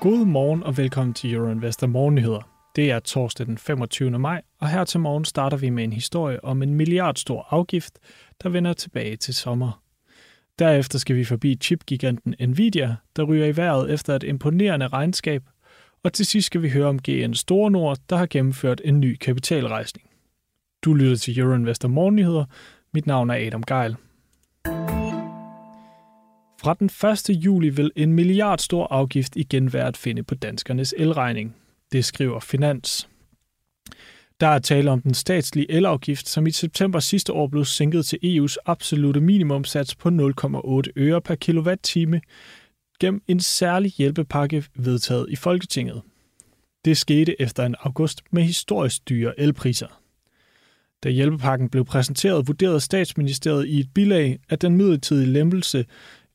God morgen og velkommen til Euroinvestor Morgennyheder. Det er torsdag den 25. maj, og her til morgen starter vi med en historie om en milliardstor afgift, der vender tilbage til sommer. Derefter skal vi forbi chipgiganten Nvidia, der ryger i vejret efter et imponerende regnskab, og til sidst skal vi høre om GN Store Nord, der har gennemført en ny kapitalrejsning. Du lytter til Euroinvestor Morgennyheder. Mit navn er Adam Geil. Fra den 1. juli vil en milliard stor afgift igen være at finde på danskernes elregning. Det skriver Finans. Der er tale om den statslige elafgift, som i september sidste år blev sænket til EU's absolute minimumsats på 0,8 øre per kilowatt-time gennem en særlig hjælpepakke vedtaget i Folketinget. Det skete efter en august med historisk dyre elpriser. Da hjælpepakken blev præsenteret, vurderede statsministeriet i et bilag, at den midlertidige lempelse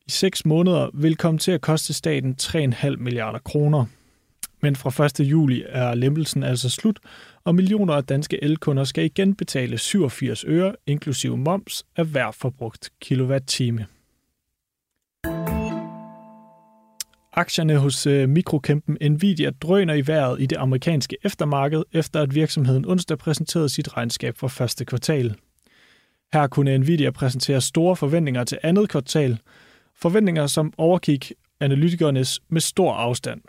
i 6 måneder vil komme til at koste staten 3,5 milliarder kroner. Men fra 1. juli er lempelsen altså slut, og millioner af danske elkunder skal igen betale 87 øre, inklusive moms, af hver forbrugt kilowatt-time. Aktierne hos øh, mikrokæmpen Nvidia drøner i vejret i det amerikanske eftermarked, efter at virksomheden onsdag præsenterede sit regnskab for første kvartal. Her kunne Nvidia præsentere store forventninger til andet kvartal, forventninger som overgik analytikernes med stor afstand.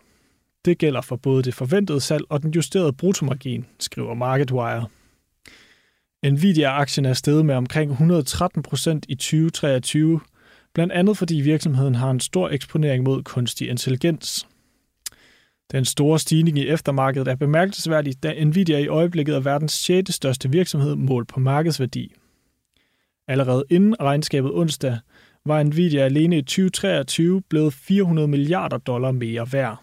Det gælder for både det forventede salg og den justerede brutomargin, skriver MarketWire. Nvidia-aktien er steget med omkring 113 procent i 2023, blandt andet fordi virksomheden har en stor eksponering mod kunstig intelligens. Den store stigning i eftermarkedet er bemærkelsesværdig, da Nvidia i øjeblikket er verdens 6. største virksomhed målt på markedsværdi. Allerede inden regnskabet onsdag var Nvidia alene i 2023 blevet 400 milliarder dollar mere værd.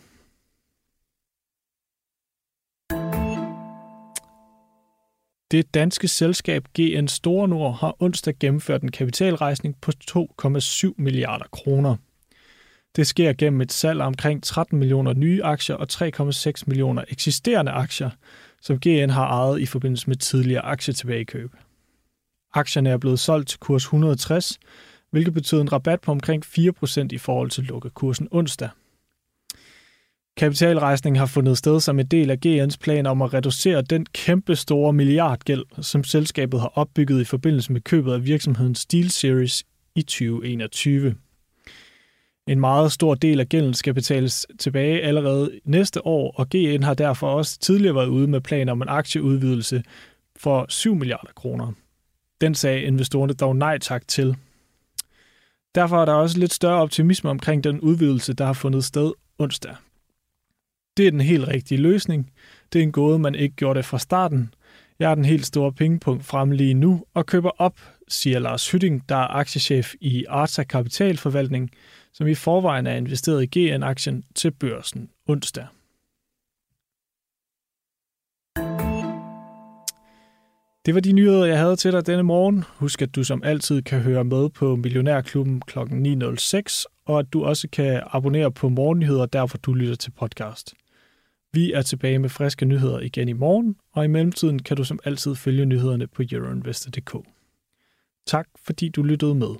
Det danske selskab GN Store Nord har onsdag gennemført en kapitalrejsning på 2,7 milliarder kroner. Det sker gennem et salg af omkring 13 millioner nye aktier og 3,6 millioner eksisterende aktier, som GN har ejet i forbindelse med tidligere aktietilbagekøb. Aktierne er blevet solgt til kurs 160, hvilket betyder en rabat på omkring 4% i forhold til lukkekursen onsdag. Kapitalrejsningen har fundet sted som en del af GN's plan om at reducere den kæmpe store milliardgæld, som selskabet har opbygget i forbindelse med købet af virksomheden Steel Series i 2021. En meget stor del af gælden skal betales tilbage allerede næste år, og GN har derfor også tidligere været ude med planer om en aktieudvidelse for 7 milliarder kroner. Den sagde investorerne dog nej tak til. Derfor er der også lidt større optimisme omkring den udvidelse, der har fundet sted onsdag. Det er den helt rigtige løsning. Det er en gåde, man ikke gjorde det fra starten. Jeg er den helt store pengepunkt frem lige nu og køber op, siger Lars Hytting, der er aktiechef i Arta Kapitalforvaltning, som i forvejen er investeret i GN-aktien til børsen onsdag. Det var de nyheder, jeg havde til dig denne morgen. Husk, at du som altid kan høre med på Millionærklubben kl. 9.06, og at du også kan abonnere på morgennyheder, derfor du lytter til podcast. Vi er tilbage med friske nyheder igen i morgen, og i mellemtiden kan du som altid følge nyhederne på euroinvestor.dk. Tak fordi du lyttede med.